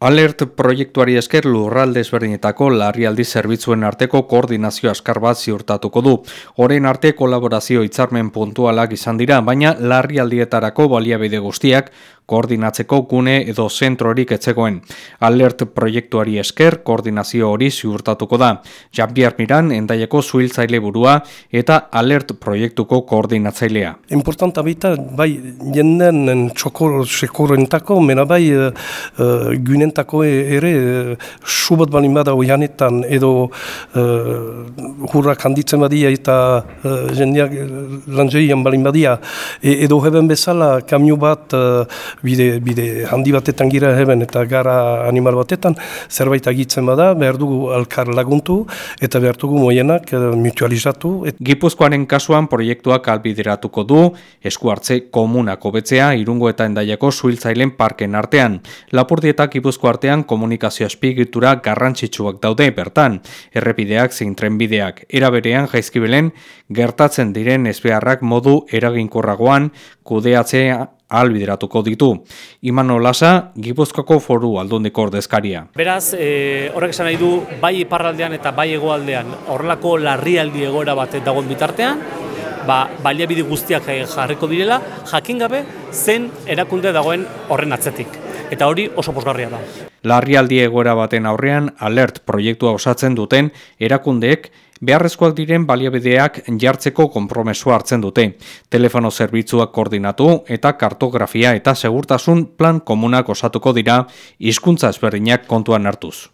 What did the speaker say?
Alert proiektuari esker lurralde ezberdinetako larrialdi zerbitzuen arteko koordinazio askar bat ziurtatuko du. Horen arte kolaborazio hitzarmen puntualak izan dira, baina larrialdietarako baliabide guztiak koordinatzeko gune edo zentrorik etzegoen. Alert proiektuari esker koordinazio hori ziurtatuko da. Jean-Pierre Miran, endaieko zuhiltzaile burua eta alert proiektuko koordinatzailea. Importanta baita, bai, jenden txokor sekorentako, mena bai, uh, gunentako ere, uh, subat balin bada oianetan, edo uh, hurrak handitzen badia eta uh, jendeak lanzeian balin badia, e, edo heben bezala kamio bat bide, bide handi batetan gira heben eta gara animal batetan, zerbait agitzen bada, behar dugu alkar laguntu eta behar dugu moienak eh, mutualizatu. Et... Gipuzkoaren kasuan proiektuak albideratuko du, esku hartze komunako betzea, irungo eta endaiako suhiltzailen parken artean. Lapurdieta Gipuzko artean komunikazio espigitura garrantzitsuak daude bertan, errepideak zein trenbideak, eraberean jaizkibelen gertatzen diren ezbeharrak modu eraginkorragoan kudeatzea albideratuko ditu. Imano Lasa, Gipuzkoako foru aldundiko ordezkaria. Beraz, e, horrek esan nahi du, bai iparraldean eta bai egoaldean, horrelako larrialdi egoera bat dagoen bitartean, ba, baliabide guztiak jarriko direla, jakin gabe zen erakunde dagoen horren atzetik. Eta hori oso posgarria da. Larrialdi egoera baten aurrean, alert proiektua osatzen duten erakundeek, beharrezkoak diren baliabideak jartzeko konpromesua hartzen dute. Telefono zerbitzuak koordinatu eta kartografia eta segurtasun plan komunak osatuko dira hizkuntza ezberdinak kontuan hartuz.